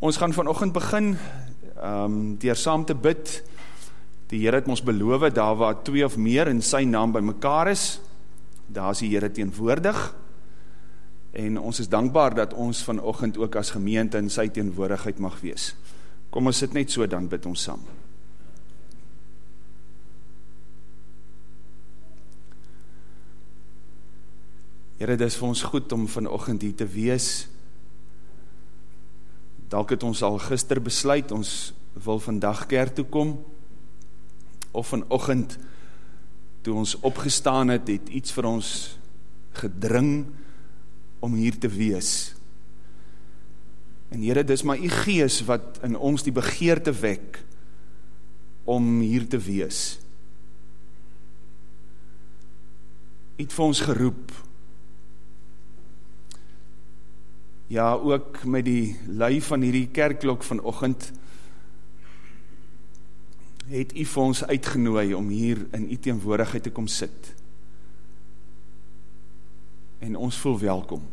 Ons gaan vanochtend begin um, dier saam te bid. Die Heer het ons beloof, daar waar twee of meer in sy naam by mekaar is, daar is die Heer teenwoordig. En ons is dankbaar dat ons vanochtend ook as gemeente in sy teenwoordigheid mag wees. Kom ons sit net so, dan bid ons saam. Heer, het is vir ons goed om vanochtend hier te wees, Dalk het ons al gister besluit, ons wil vandag kerk toe kom, of vanochtend, toe ons opgestaan het, het iets vir ons gedring om hier te wees. En Heere, dis maar die gees wat in ons die begeerte wek om hier te wees. Het vir ons geroep, ja, ook met die lui van hierdie kerklok vanochtend, het u vir ons uitgenooi om hier in u teenwoordigheid te kom sit. En ons voel welkom.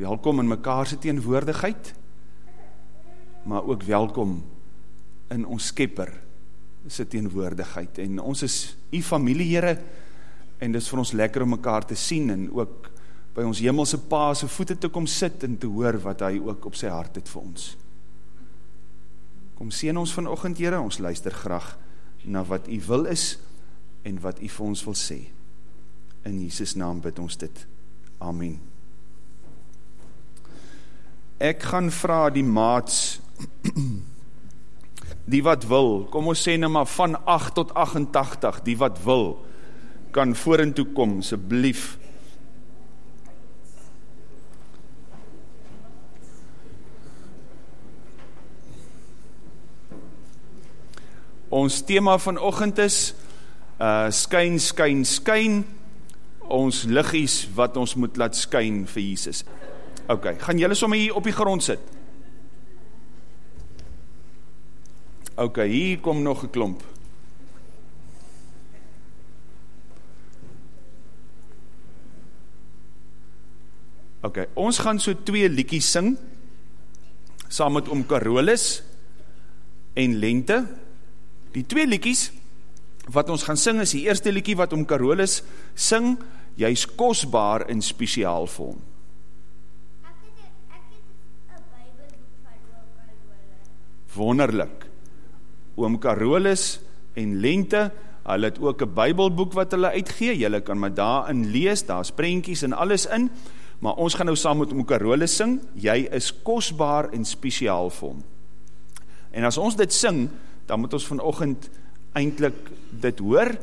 Welkom in mekaarse teenwoordigheid, maar ook welkom in ons skepper sy teenwoordigheid. En ons is u familie, Heere, en dit is vir ons lekker om mekaar te sien en ook by ons hemelse pa se voete te kom sit en te hoor wat hy ook op sy hart het vir ons. Kom seën ons vanoggend Here, ons luister graag na wat u wil is en wat u vir ons wil sê. In Jesus naam bid ons dit. Amen. Ek gaan vra die maats die wat wil, kom ons sê nou maar van 8 tot 88, die wat wil kan vorentoe kom asseblief. Ons thema van ochend is uh, Skyn, skyn, skyn. Ons liggies wat ons moet laat skyn vir Jesus. Ok, gaan jylle somme hier op die grond sit. Ok, hier kom nog een klomp. Ok, ons gaan so twee liekies sing Saam met om Carolus En Lente Die twee liedjies wat ons gaan sing is die eerste liedjie wat om Carolus sing, jy's kosbaar en spesiaal vir hom. Wonderlik. Oom Carolus en Lente, hulle het ook 'n Bybelboek wat hulle uitgee. Julle kan maar daarin lees, daar's prentjies en alles in. Maar ons gaan nou saam met oom Carolus sing, jy is kosbaar en spesiaal vir hom. En as ons dit sing, dan moet ons vanochtend eindelijk dit hoor,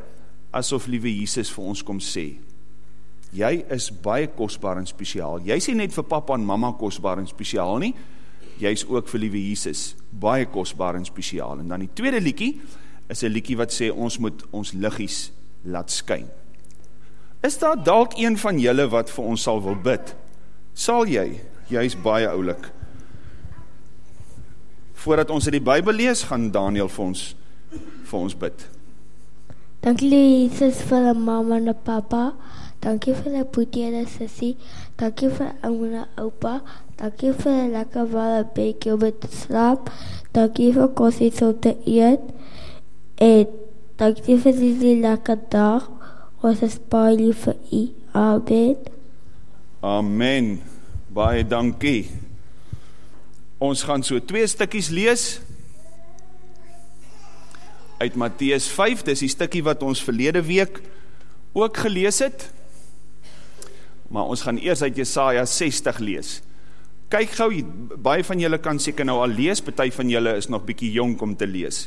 asof liewe Jesus vir ons kom sê, jy is baie kostbaar en speciaal, jy sê net vir papa en mama kostbaar en speciaal nie, jy is ook vir liewe Jesus baie kostbaar en speciaal, en dan die tweede liekie, is een liekie wat sê, ons moet ons liggies laat skyn. Is daar dalk een van julle wat vir ons sal wil bid? Sal jy? Jy is baie oulik voordat ons die Bybel lees, gaan Daniel vir ons, vir ons bid. Dankie Jesus vir die mama en die papa, dankie vir die poetie en die sissie, dankie vir die oom en die opa, dankie vir die lekker wale bekie om te slaap, dankie vir kosies om te eet, en dankie vir die lekker dag, ons is baie lief vir u, amen. Amen, baie dankie. Ons gaan so twee stikkies lees uit Matthäus 5, dis die stikkie wat ons verlede week ook gelees het, maar ons gaan eers uit Jesaja 60 lees. Kyk gauw, baie van julle kan seker nou al lees, betie van julle is nog bykie jong om te lees.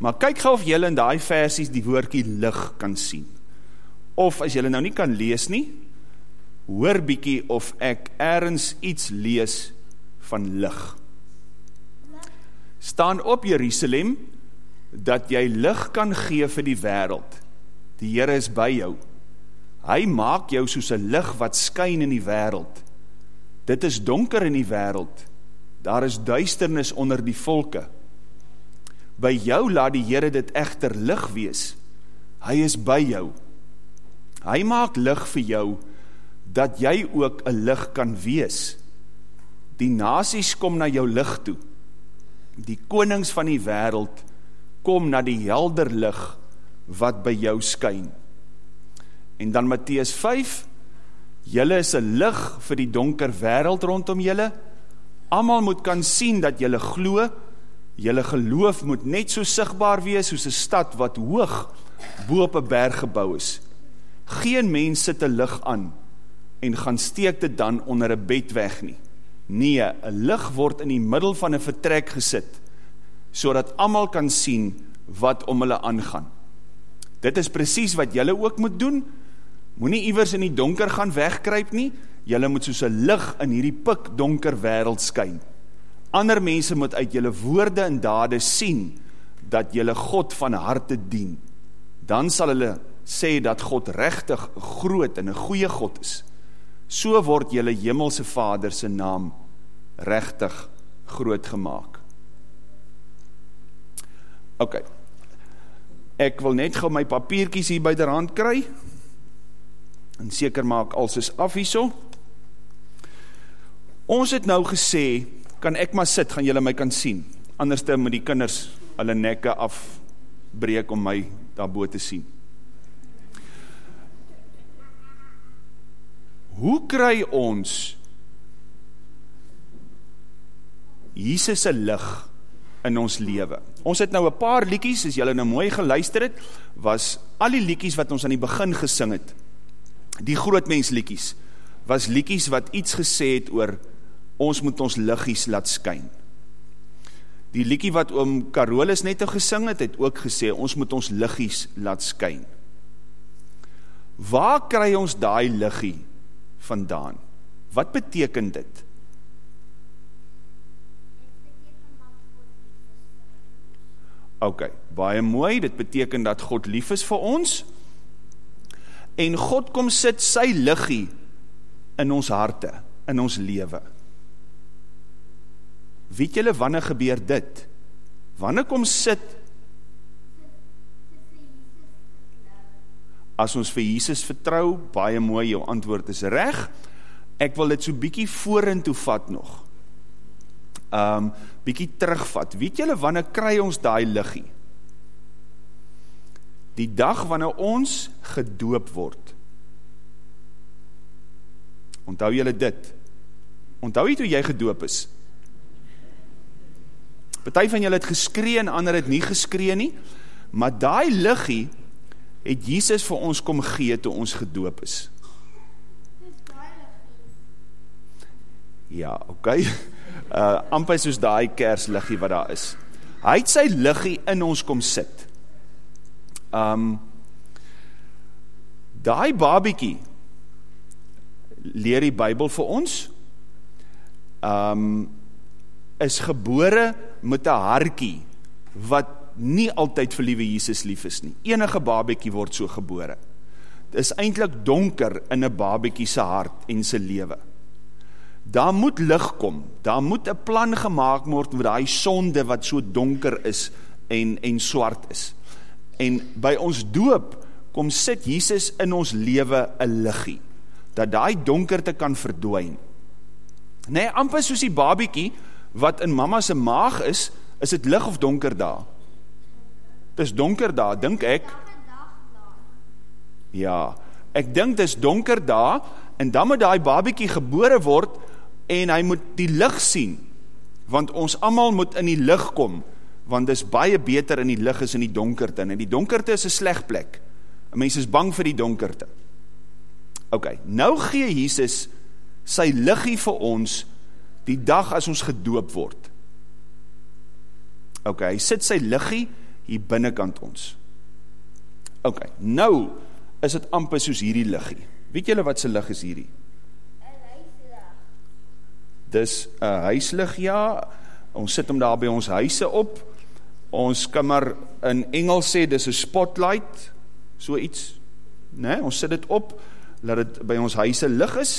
Maar kyk gauw of julle in die versies die woordkie lig kan sien. Of as julle nou nie kan lees nie, hoor bykie of ek ergens iets lees van lig staan op Jerusalem, dat jy lig kan gee vir die wereld. Die Heere is by jou. Hy maak jou soos een lig wat skyn in die wereld. Dit is donker in die wereld. Daar is duisternis onder die volke. By jou laat die Heere dit echter lig wees. Hy is by jou. Hy maak lig vir jou, dat jy ook een lig kan wees. die nasies kom na jou lig toe. Die konings van die wêreld kom na die helder lig wat by jou skyn. En dan Matteus 5: Julle is 'n lig vir die donker wêreld rondom julle. Almal moet kan sien dat julle glo. Julle geloof moet net so sigbaar wees soos 'n stad wat hoog bo op 'n berg gebou is. Geen mens sit 'n lig aan en gaan steek dit dan onder 'n bed weg nie. Nee, 'n lig word in die middel van 'n vertrek gesit sodat almal kan sien wat om hulle aangaan. Dit is presies wat julle ook moet doen. Moenie iewers in die donker gaan wegkruip nie. Julle moet soos 'n lig in hierdie pik donker wêreld skyn. Ander mense moet uit julle woorde en dade sien dat julle God van harte dien. Dan sal hulle sê dat God regtig groot en 'n goeie God is so word julle hemelse Vader se naam regtig groot gemaak. OK. Ek wil net gou my papiertjies hier byderhand kry. En seker maak alles is af hierso. Ons het nou gesê, kan ek maar sit, gaan julle my kan sien. Anderste moet die kinders hulle nekke afbreek om my daarbo te sien. Hoe kry ons Jesus se lig in ons lewe? Ons het nou 'n paar liedjies, as julle nou mooi geluister het, was al die liedjies wat ons aan die begin gesing het. Die groot mens liedjies was liedjies wat iets gesê het oor ons moet ons liggies laat skyn. Die liedjie wat oom Carolus net gesing het, het ook gesê ons moet ons liggies laat skyn. Waar kry ons daai liggie vandaan. Wat beteken dit? Ok, baie mooi, dit beteken dat God lief is vir ons en God kom sit sy liggie in ons harte, in ons lewe. Weet julle wanneer gebeur dit? Wanneer kom sit as ons vir Jesus vertrou, baie mooi, jou antwoord is reg. Ek wil dit so bietjie vorentoe vat nog. Um bietjie terugvat. Weet julle wanneer kry ons daai liggie? Die dag wanneer ons gedoop word. Onthou julle dit? Onthou jy toe jy gedoop is? Party van julle het geskree en ander het nie geskree nie, maar daai liggie het Jesus vir ons kom gee toe ons gedoop is. Ja. Okay. Uh amper soos daai kersliggie wat daar is. Hy het sy liggie in ons kom sit. Um daai babietjie leer die Bybel vir ons. Um is gebore met 'n hartjie wat nie altyd vir liewe Jesus lief is nie. Enige babetjie word so gebore. Dit is eintlik donker in 'n babetjie se hart en se lewe. Daar moet lig kom. Daar moet 'n plan gemaak word met daai sonde wat so donker is en en swart is. En by ons doop kom sit Jesus in ons lewe 'n liggie dat daai donkerte kan verdwyn. Nee, amper soos die babetjie wat in mamma se maag is, is dit lig of donker daar? Dis donker daar, dink ek. Ja, ek dink dis donker daar en dan moet daai babietjie gebore word en hy moet die lig sien. Want ons almal moet in die lig kom, want dis baie beter in die lig as in die donkerte. En die donkerte is 'n sleg plek. 'n Mens is bang vir die donkerte. OK, nou gee Jesus sy liggie vir ons die dag as ons gedoop word. OK, hy sit sy liggie hier binnekant ons. Ok, nou is het amper soos hierdie liggie. Weet julle wat sy lig is hierdie? Een huislig. Dis een huislig, ja. Ons sit hem daar by ons huise op. Ons kan maar in Engels sê, dis een spotlight, so iets. Nee, ons sit het op, laat het by ons huise lig is.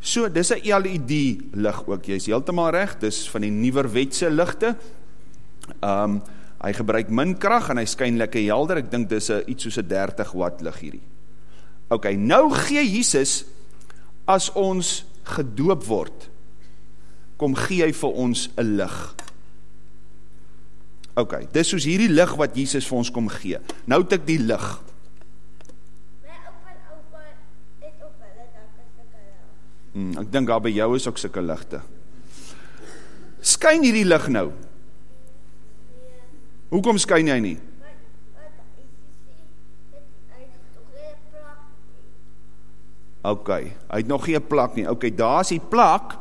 So, dis een LED lig ook, jy is heeltemaal recht, dis van die nieuwerwetse lichte. Um, hy gebruik min kracht en hy skyn lekker helder, ek dink dis a, iets soos 'n 30 watt lig hierdie. Ok, nou gee Jesus, as ons gedoop word, kom gee hy vir ons 'n lig. OK, dis soos hierdie lig wat Jesus vir ons kom gee. Nou het ek die lig. Hmm, ek dink daar by jou is ook sulke ligte. Skyn hierdie lig nou? Hoekom skyn hy nie? Maar wat is dit? Hy het tog nie 'n plak nie. OK, hy het nog nie 'n plak nie. OK, daar's die plak,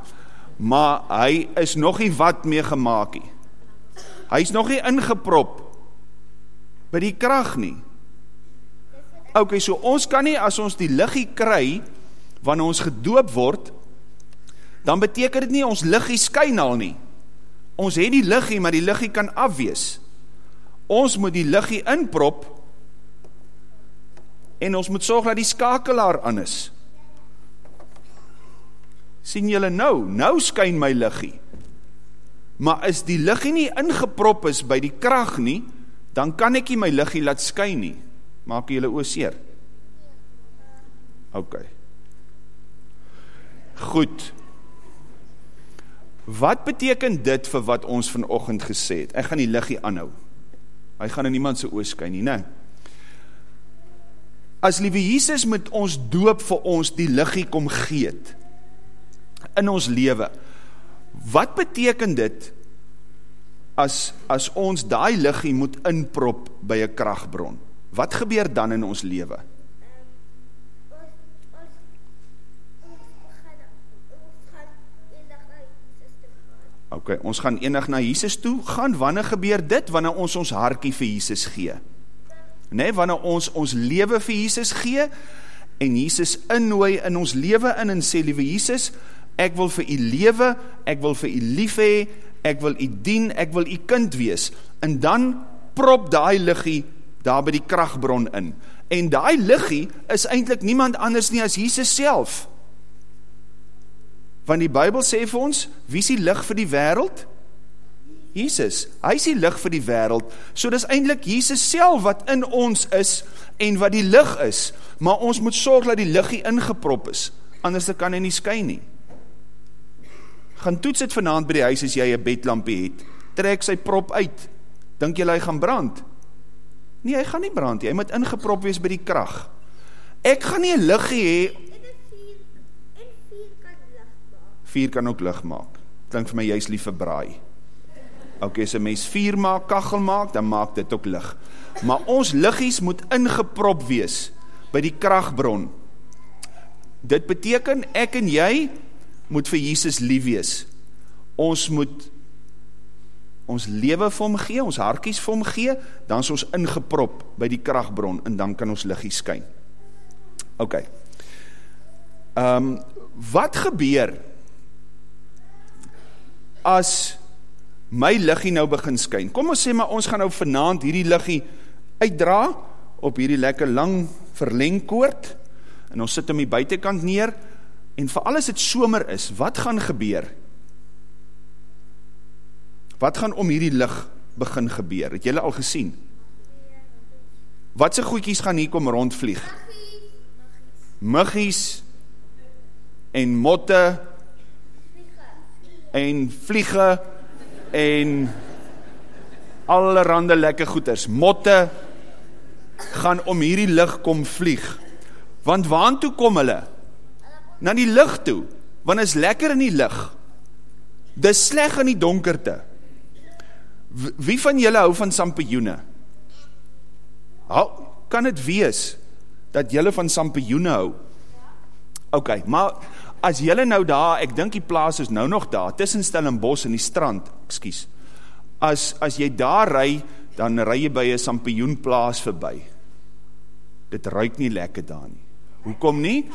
maar hy is nog nie wat mee gemaak nie. Hy's nog nie ingeprop by die krag nie. OK, so ons kan nie as ons die liggie kry wanneer ons gedoop word, dan beteken dit nie ons liggie skyn al nie. Ons het die liggie, maar die liggie kan afwees. Ons moet die liggie inprop en ons moet sorg dat die skakelaar aan is. sien julle nou, nou skyn my liggie. Maar as die liggie nie ingeprop is by die krag nie, dan kan ek nie my liggie laat skyn nie. Maak julle oë seer. OK. Goed. Wat beteken dit vir wat ons vanoggend gesê het? Ek gaan die liggie aanhou. Hy gaan in niemand se oë skyn nie, né? As liewe Jesus met ons doop vir ons die liggie kom gee het in ons lewe. Wat beteken dit as as ons daai liggie moet inprop by 'n kragbron? Wat gebeur dan in ons lewe? Ons ons ons gaan ons gaan eendag na Jesus toe gaan. OK, ons gaan eendag na Jesus toe gaan. Wanneer gebeur dit? Wanneer ons ons hartjie vir Jesus gee. Nee, wanneer ons ons lewe vir Jesus gee en Jesus innooi in ons lewe in en sê liewe Jesus, ek wil vir u lewe, ek wil vir u lief hê, ek wil u dien, ek wil u kind wees. En dan prop daai liggie daar by die kragbron in. En daai liggie is eintlik niemand anders nie as Jesus self. Want die Bybel sê vir ons, wie is die lig vir die wêreld? Jesus. Hy is die lig vir die wêreld. So dis eintlik Jesus self wat in ons is en wat die lig is. Maar ons moet sorg dat die liggie ingeprop is. Anders kan hy nie skyn nie. Gaan toets dit vanaand by die huis as jy 'n bedlampie het. Trek sy prop uit. Dink jy hy gaan brand? Nee, hy gaan nie brand nie. Hy moet ingeprop wees by die krag. Ek gaan nie 'n liggie hê En dit vier en vier kan lig maak. Vuur kan ook lig maak. Klink vir my jy's lief vir braai. OK, as 'n mens vuur maak, kaggel maak, dan maak dit ook lig. Maar ons liggies moet ingeprop wees by die kragbron. Dit beteken ek en jy moet vir Jesus lief wees. Ons moet ons lewe vir hom gee, ons hartjies vir hom gee, dan is ons ingeprop by die kragbron en dan kan ons liggie skyn. OK. Ehm um, wat gebeur as my liggie nou begin skyn? Kom ons sê maar ons gaan nou vanaand hierdie liggie uitdra op hierdie lekker lang verlengkoord en ons sit hom die buitekant neer en vir alles dit somer is, wat gaan gebeur? Wat gaan om hierdie lig begin gebeur? Het julle al gesien? Watse goedjies gaan hier kom rondvlieg? Muggies en motte en vliege en allerhande lekker goeters. Motte gaan om hierdie lig kom vlieg. Want waantoe kom hulle? Na die lig toe. Want is lekker in die lig. Dis sleg in die donkerte. Wie van julle hou van sampioene? Hou, kan dit wees dat julle van sampioene hou? OK, maar as julle nou daar, ek dink die plaas is nou nog daar, tussen Stellenbosch en die strand, ekskuus. As as jy daar ry, dan ry jy by 'n sampioenplaas verby. Dit ruik nie lekker daar nie. Hoekom nie?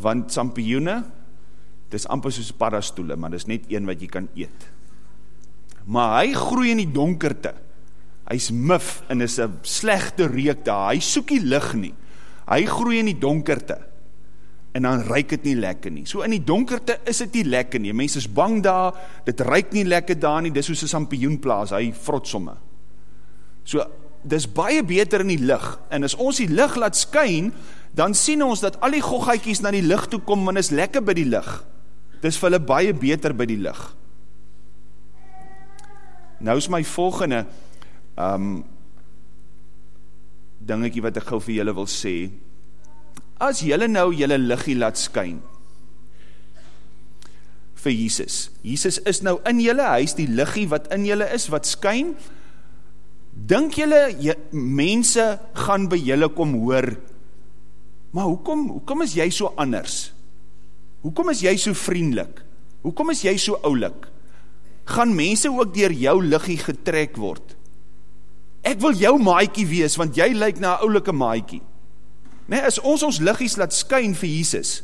Want sampioene dis amper soos paddastoele, maar dis net een wat jy kan eet. Maar hy groei in die donkerte. Hy's mif en is 'n slegte reuk daar. Hy soek nie lig nie. Hy groei in die donkerte. En dan ruik dit nie lekker nie. So in die donkerte is dit nie lekker nie. Mense is bang daar. Dit ruik nie lekker daar nie. Dis soos 'n sampioenplaas. Hy vrot somme. So dis baie beter in die lig. En as ons die lig laat skyn, dan sien ons dat al die goggaatjies na die lig toe kom want is lekker by die lig. Dis vir hulle baie beter by die lig. Nou is my volgende um dingetjie wat ek gou vir julle wil sê. As julle nou julle liggie laat skyn vir Jesus. Jesus is nou in julle, hy is die liggie wat in julle is wat skyn. Dink julle mense gaan by julle kom hoor? Maar hoekom hoekom is jy so anders? Hoekom is jy so vriendelik? Hoekom is jy so oulik? Gaan mense ook deur jou liggie getrek word? Ek wil jou maatjie wees want jy lyk na oulike maatjie. Nee, as ons ons liggies laat skyn vir Jesus,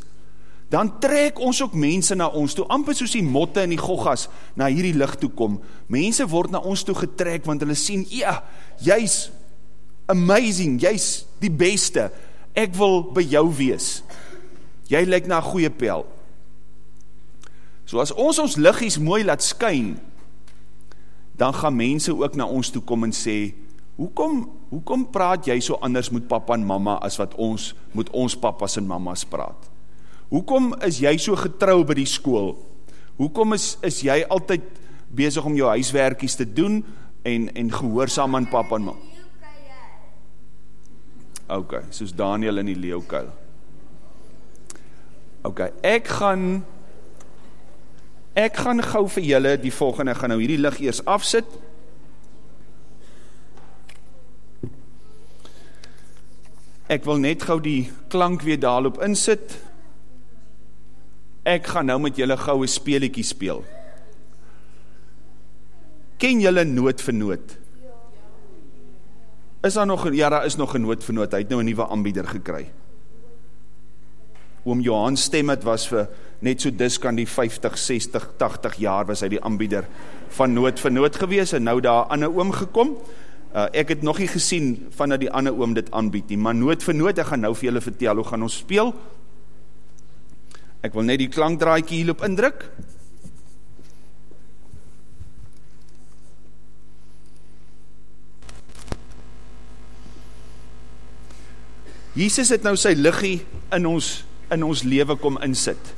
dan trek ons ook mense na ons toe, amper soos die motte en die goggas na hierdie lig toe kom. Mense word na ons toe getrek want hulle sien, "Ja, jy's amazing, jy's die beste. Ek wil by jou wees." Jy lyk na goeie pel. So as ons ons liggies mooi laat skyn, dan gaan mense ook na ons toe kom en sê, "Hoekom, hoekom praat jy so anders met pappa en mamma as wat ons met ons pappas en mammas praat? Hoekom is jy so getrou by die skool? Hoekom is is jy altyd besig om jou huiswerkies te doen en en gehoorsaam aan pappa en mamma?" OK, soos Daniel in die leeukuil. Ok, ek gaan ek gaan gou vir julle die volgende gaan nou hierdie lig eers afsit. Ek wil net gou die klank weer daarop insit. Ek gaan nou met julle goue speletjie speel. Ken julle noot vir noot? Is daar nog ja, daar is nog 'n noot vir noot. Hy het nou 'n nuwe aanbieder gekry oom Johan stem het was vir net so dis kan die 50, 60, 80 jaar was hy die aanbieder van nood vir nood gewees en nou daar 'n ander oom gekom. Uh, ek het nog nie gesien vandat die ander oom dit aanbied nie, maar nood vir nood ek gaan nou vir julle vertel hoe gaan ons speel. Ek wil net die klankdraadjie hierop indruk. Jesus het nou sy liggie in ons in ons lewe kom insit.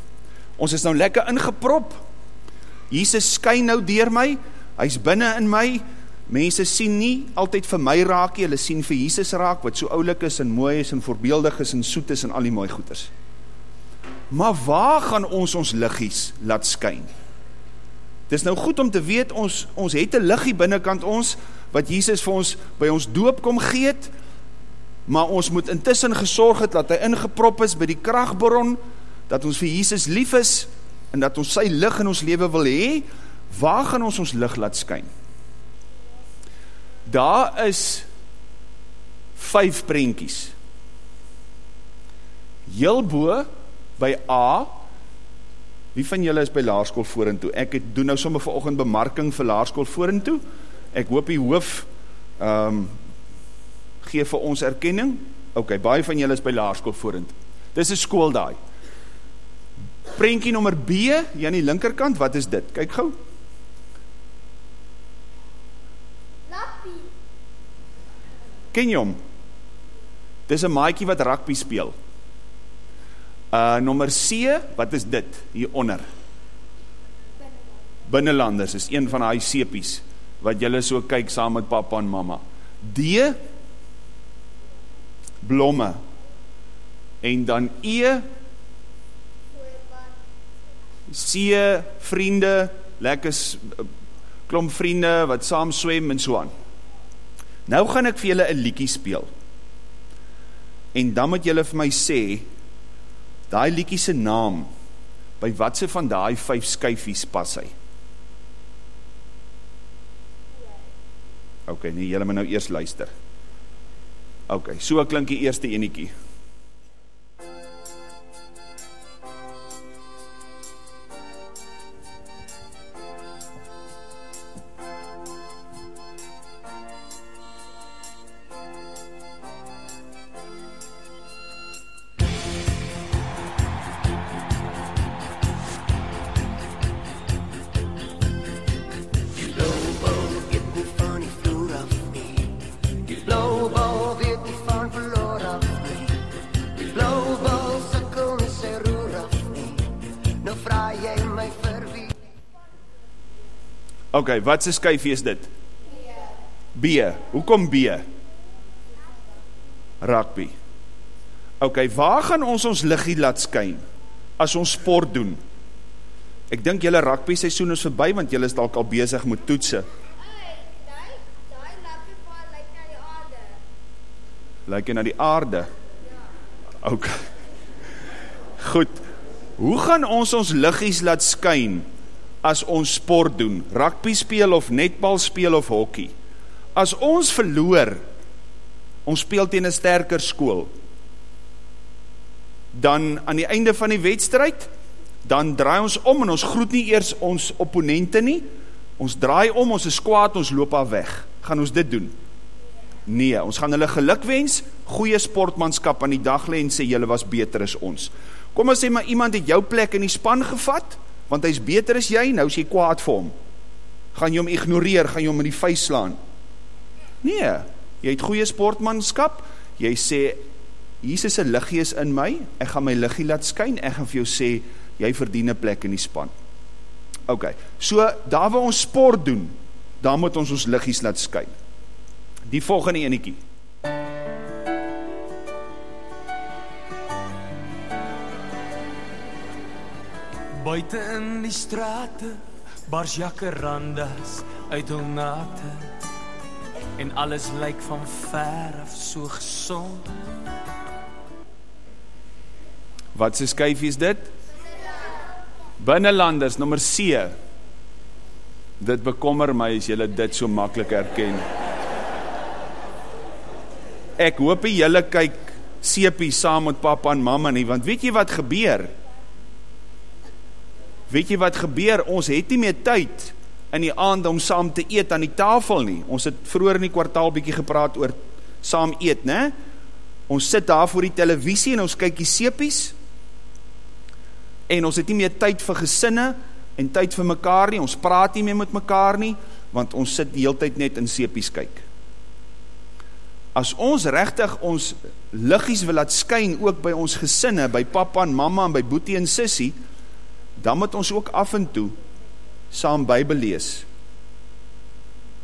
Ons is nou lekker ingeprop. Jesus skyn nou deur my. Hy's binne in my. Mense sien nie altyd vir my raak nie, hulle sien vir Jesus raak wat so oulik is en mooi is en voorbeeldig is en soet is en al die mooi goeders. Maar waar gaan ons ons liggies laat skyn? Dis nou goed om te weet ons ons het 'n liggie binnekant ons wat Jesus vir ons by ons doop kom gee het maar ons moet intussen gesorg het dat hy ingeprop is by die kragbron, dat ons vir Jesus lief is, en dat ons sy lig in ons leven wil hee, waar gaan ons ons lig laat skyn? Daar is vijf prentjies. Heel boe, by A, wie van julle is by laarskool voorentoe? Ek het, doen nou somme verochend bemarking vir laarskool voorentoe, ek hoop die hoof, um, gee vir ons erkenning. Ok, baie van julle is by laarskool voorend. Dis een school daai. Prentjie nummer B, hier aan die linkerkant, wat is dit? Kyk gauw. Lappie. Ken jy hom? Dis een maaikie wat rugby speel. Uh, nummer C, wat is dit? Hieronder. Binnenlanders is een van die seepies, wat julle so kyk saam met papa en mama. D, blomme en dan E C vriende lekker klomp vriende wat saam swem en so aan nou gaan ek vir julle 'n liedjie speel en dan moet julle vir my sê daai liedjie se naam by watse van daai vyf skyfies pas hy Ok, nee, julle moet nou eers luister. Ok, so klink die eerste eniekie. Ok, wat se skyfie is dit? B. Hoekom B? Rugby. Ok, waar gaan ons ons liggie laat skyn as ons sport doen? Ek dink julle rugby seisoen is verby want julle is dalk al besig met toetse. Lyk na die aarde. Ok. Goed. Hoe gaan ons ons liggies laat skyn as ons sport doen? Rugby speel of netbal speel of hokkie? As ons verloor, ons speel teen 'n sterker skool. Dan aan die einde van die wedstryd dan draai ons om en ons groet nie eers ons opponente nie. Ons draai om, ons is kwaad, ons loop af weg. Gaan ons dit doen? Nee, ons gaan hulle geluk wens, goeie sportmanskap aan die dag lê en sê julle was beter as ons. Kom ons sê maar iemand het jou plek in die span gevat, want hy's beter as jy, nou is jy kwaad vir hom. Gaan jy hom ignoreer, gaan jy hom in die vuis slaan? Nee, jy het goeie sportmanskap. Jy sê Jesus se liggie is in my, ek gaan my liggie laat skyn. Ek gaan vir jou sê jy verdien 'n plek in die span. OK. So daar waar ons sport doen, dan moet ons ons liggies laat skyn. Die volgende enetjie. Buite in die strate bars jakkerandas uit hul nate en alles lyk van ver af so gesond. Wat se skyfie is dit? Binnelanders nommer C. Dit bekommer my as julle dit so maklik herken. Ek hoop julle kyk sepie saam met pappa en mamma nie, want weet jy wat gebeur? Weet jy wat gebeur? Ons het nie meer tyd in die aand om saam te eet aan die tafel nie. Ons het vroeër in die kwartaal bietjie gepraat oor saam eet, né? Ons sit daar voor die televisie en ons kyk die sepies en ons het nie meer tyd vir gesinne en tyd vir mekaar nie, ons praat nie meer met mekaar nie, want ons sit die hele tyd net in sepies kyk. As ons rechtig ons liggies wil laat skyn ook by ons gesinne, by papa en mama en by boetie en sissie, dan moet ons ook af en toe saam bybel lees.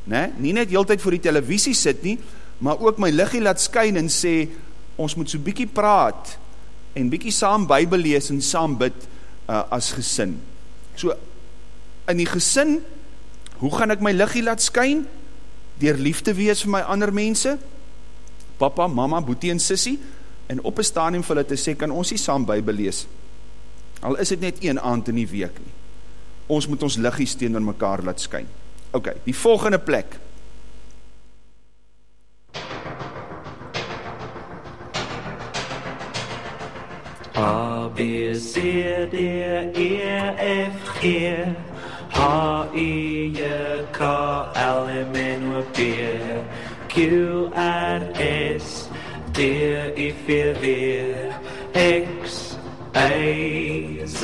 Nee, nie net heel tyd voor die televisie sit nie, maar ook my liggie laat skyn en sê, ons moet so bykie praat en bykie saam bybel lees en saam bid, uh, as gesin. So, in die gesin, hoe gaan ek my liggie laat skyn? Door liefde wees vir my ander mense, papa, mama, boetie en sissie, en op een stadium vir hulle te sê, kan ons die saam bybel lees? Al is het net een aand in die week nie. Ons moet ons liggies teen mekaar laat skyn. Ok, die volgende plek, A, B, C, D, E, F, G H, I, J, K, L, M, N, O, P Q, R, S, T, I, V, W X, Y, Z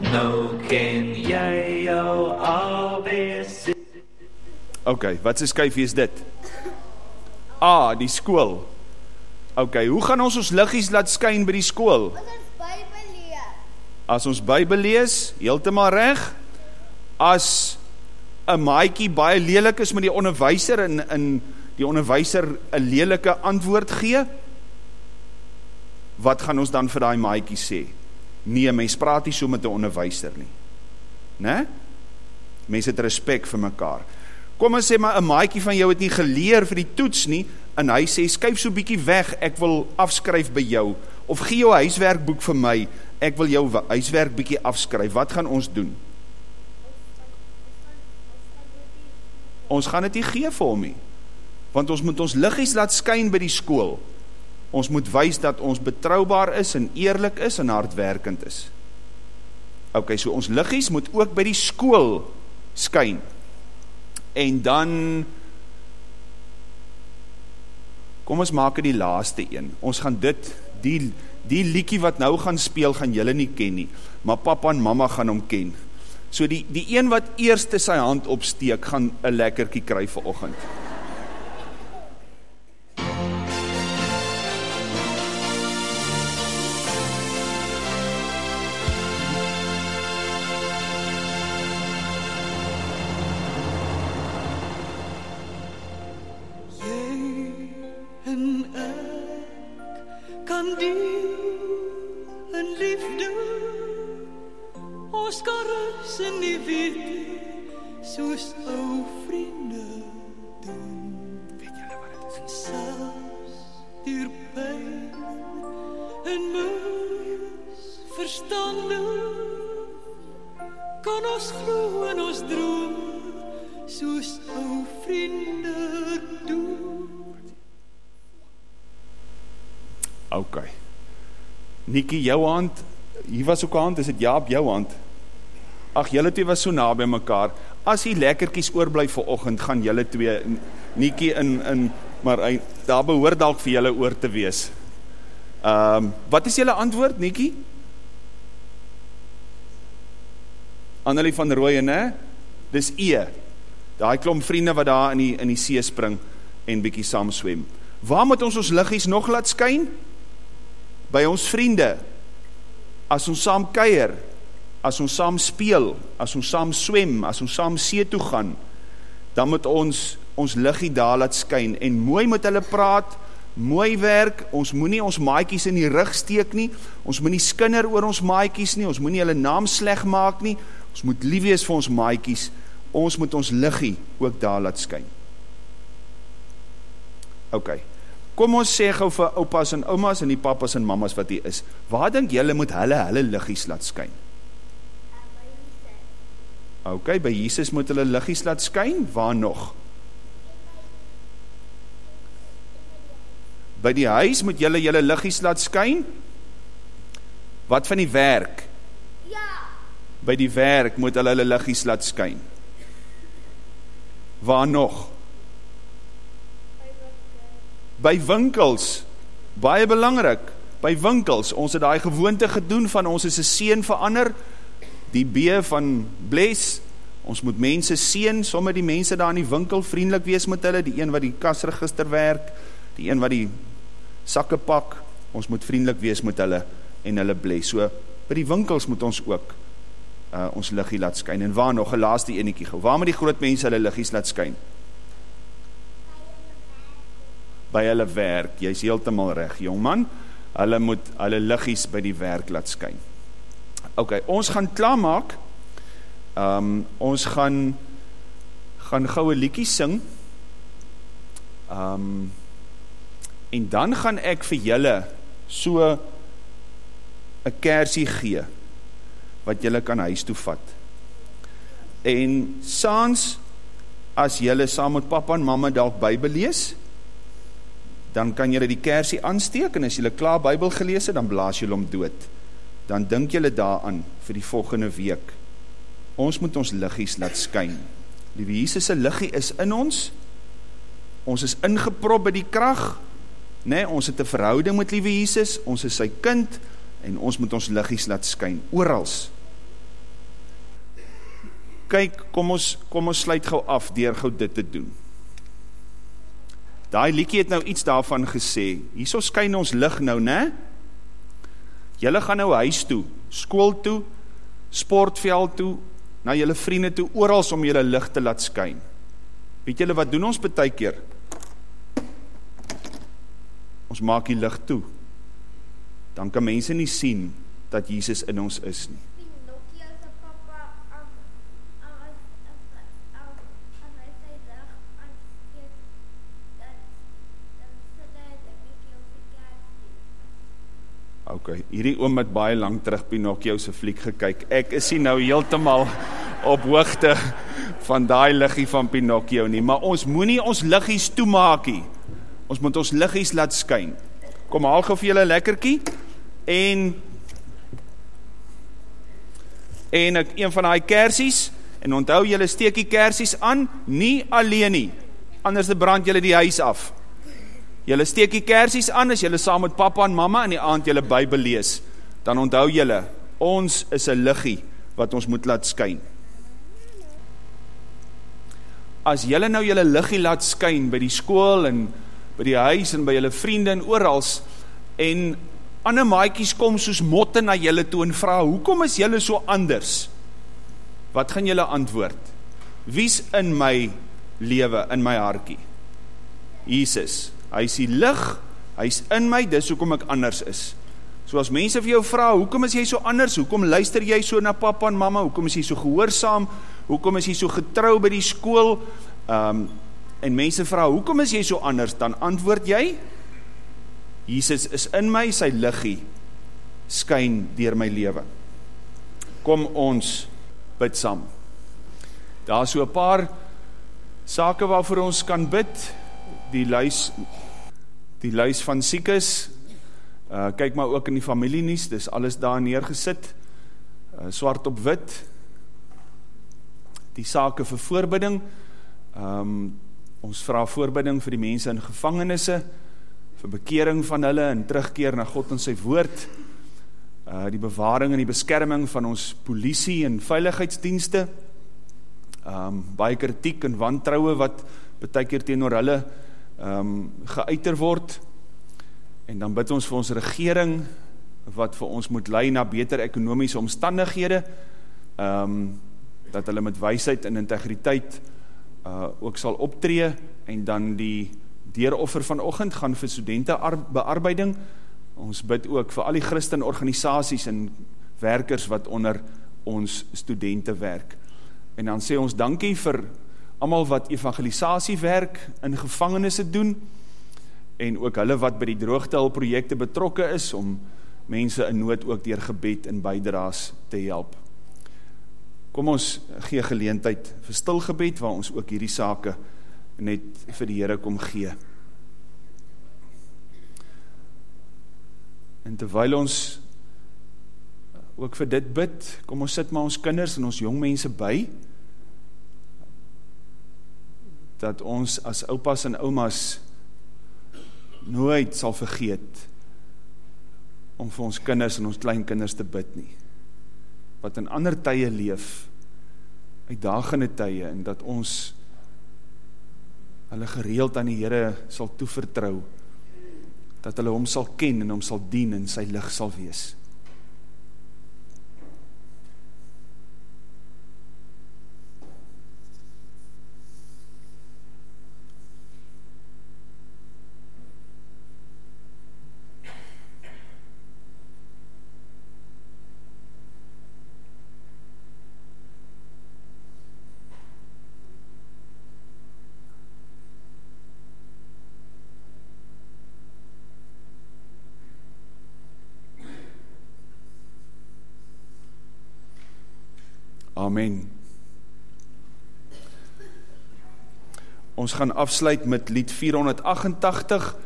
Nou ken jy jou ABC Ok, wat is skyfie is dit? A, die school Ok, hoe gaan ons ons liggies laat skyn by die skool? As ons Bybel lees. As ons Bybel lees, heeltemal reg. As 'n maatjie baie lelik is met die onderwyser en in die onderwyser 'n lelike antwoord gee, wat gaan ons dan vir daai maatjie sê? Nee, mens praat nie so met 'n onderwyser nie. Né? Mense het respek vir mekaar. Kom ons sê maar 'n maatjie van jou het nie geleer vir die toets nie en hy sê skuif so bietjie weg, ek wil afskryf by jou of gee jou huiswerkboek vir my, ek wil jou huiswerk bietjie afskryf. Wat gaan ons doen? Ons gaan dit nie gee vir hom nie. Want ons moet ons liggies laat skyn by die skool. Ons moet wys dat ons betroubaar is en eerlik is en hardwerkend is. OK, so ons liggies moet ook by die skool skyn. En dan Kom ons maak die laaste een. Ons gaan dit die die liedjie wat nou gaan speel gaan julle nie ken nie, maar pappa en mamma gaan hom ken. So die die een wat eerste sy hand opsteek gaan 'n lekkertjie kry vir oggend. Gerus in die wete soos ou vriende doen. Weet julle wat dit is? Selfs deur pyn en misverstande kan ons glo in ons droom soos ou vriende doen. OK. Nikki, jou hand, hier was ook 'n hand, is dit Jaap jou hand? Ag, julle twee was so naby mekaar. As hier lekkertjies oorbly vir oggend, gaan julle twee Nikki in in maar daar behoort dalk vir julle oor te wees. Um, wat is julle antwoord, Nikki? Annelie van Rooyen, né? Dis E. Daai klomp vriende wat daar in die in die see spring en bietjie saam swem. Waar moet ons ons liggies nog laat skyn? By ons vriende. As ons saam kuier, as ons saam speel, as ons saam swem, as ons saam see toe gaan, dan moet ons ons liggie daar laat skyn en mooi met hulle praat, mooi werk. Ons moenie ons maatjies in die rug steek nie. Ons moenie skinder oor ons maatjies nie. Ons moenie hulle naam sleg maak nie. Ons moet lief wees vir ons maatjies. Ons moet ons liggie ook daar laat skyn. OK. Kom ons sê gou vir oupas en oumas en die pappas en mammas wat hier is. Waar dink julle moet hulle hulle liggies laat skyn? OK, by Jesus moet hulle liggies laat skyn. Waar nog? By die huis moet julle julle liggies laat skyn. Wat van die werk? Ja. By die werk moet hulle hulle liggies laat skyn. Waar nog? By winkels. Baie belangrik. By winkels. Ons het daai gewoonte gedoen van ons is 'n seën vir ander. Die B van bless. Ons moet mense seën, sommer die mense daar in die winkel vriendelik wees met hulle, die een wat die kasregister werk, die een wat die sakke pak, ons moet vriendelik wees met hulle en hulle bless. So by die winkels moet ons ook uh, ons liggie laat skyn. En waar nog 'n laaste enetjie gou. Waar moet die groot mense hulle liggies laat skyn? By hulle werk. Jy's heeltemal reg, jong man. Hulle moet hulle liggies by die werk laat skyn. OK, ons gaan klaarmaak. Ehm um, ons gaan gaan goue liedjie sing. Ehm um, En dan gaan ek vir julle so 'n kersie gee wat julle kan huis toe vat. En saans as julle saam met pappa en mamma dalk Bybel lees, dan kan julle die kersie aansteek en as julle klaar Bybel gelees het, dan blaas julle hom dood. Dan dink julle daaraan vir die volgende week. Ons moet ons liggies laat skyn. Liewe Jesus se liggie is in ons. Ons is ingeprop by die krag Nee, ons het 'n verhouding met liewe Jesus, ons is sy kind en ons moet ons liggies laat skyn oral. Kyk, kom ons kom ons sluit gou af deur gou dit te doen. Daai liedjie het nou iets daarvan gesê. Hierso skyn ons lig nou, né? Julle gaan nou huis toe, skool toe, sportveld toe, na julle vriende toe, oral om julle lig te laat skyn. Weet julle wat doen ons baie keer? ons maak die lig toe, dan kan mense nie sien dat Jesus in ons is nie. Ok, hierdie oom het baie lang terug Pinocchio se fliek gekyk. Ek is nie nou heeltemal op hoogte van daai liggie van Pinocchio nie, maar ons moenie ons liggies toemaak nie. Ons moet ons liggies laat skyn. Kom haal gou vir julle 'n lekkertjie en en ek een van daai kersies en onthou julle steek die kersies aan nie alleen nie. Anders brand julle die huis af. Julle steek die kersies aan as julle saam met pappa en mamma in die aand julle Bybel lees. Dan onthou julle, ons is 'n liggie wat ons moet laat skyn. As julle nou julle liggie laat skyn by die skool en by die huis en by julle vriende en orals en ander maatjies kom soos motte na julle toe en vra hoekom is julle so anders? Wat gaan julle antwoord? Wie's in my lewe, in my hartjie? Jesus. Hy's die lig, hy's in my, dis hoekom ek anders is. So as mense vir jou vra, hoekom is jy so anders? Hoekom luister jy so na pappa en mamma? Hoekom is jy so gehoorsaam? Hoekom is jy so getrou by die? Ehm um, en mense vra, hoekom is jy so anders? Dan antwoord jy, Jesus is in my, sy liggie skyn deur my lewe. Kom ons bid saam. Daar so 'n paar sake waarvoor ons kan bid. Die lys die lys van siekes Uh kyk maar ook in die familienuus, dis alles daar neergesit. Uh swart op wit. Die sake vir voorbidding. Um ons vra voorbidding vir die mense in gevangenisse vir bekering van hulle en terugkeer na God en sy woord. Uh die bewaring en die beskerming van ons polisie en veiligheidsdienste. Um baie kritiek en wantroue wat baie keer teenoor hulle um geuiter word. En dan bid ons vir ons regering wat vir ons moet lei na beter ekonomiese omstandighede. Um, dat hulle met wysheid en integriteit uh ook sal optree en dan die deuroffer vanoggend gaan vir studente bearbeiding. Ons bid ook vir al die Christen organisasies en werkers wat onder ons studente werk. En dan sê ons dankie vir almal wat evangelisasiewerk in gevangenisse doen en ook hulle wat by die droogtehulp projekte betrokke is om mense in nood ook deur gebed en bydraes te help. Kom ons gee geleentheid vir stil gebed waar ons ook hierdie sake net vir die Here kom gee. En terwyl ons ook vir dit bid, kom ons sit maar ons kinders en ons jong mense by dat ons as oupas en oumas nooit sal vergeet om vir ons kinders en ons kleinkinders te bid nie. Wat in ander tye leef, uitdagende tye en dat ons hulle gereeld aan die Here sal toevertrou. Dat hulle hom sal ken en hom sal dien en sy lig sal wees. Amen. Ons gaan afsluit met lied 488.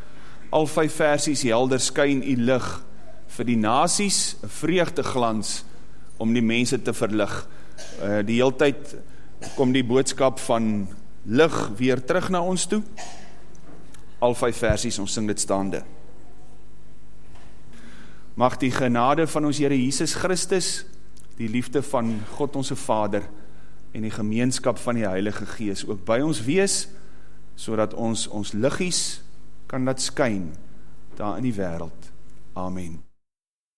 Al vyf versies helder skyn u lig vir die nasies, 'n vreugdeglans om die mense te verlig. Uh die heeltyd kom die boodskap van lig weer terug na ons toe. Al vyf versies, ons sing dit staande. Mag die genade van ons Here Jesus Christus die liefde van God onze Vader en die gemeenskap van die Heilige Gees ook by ons wees, so ons ons liggies kan laat skyn daar in die wereld. Amen.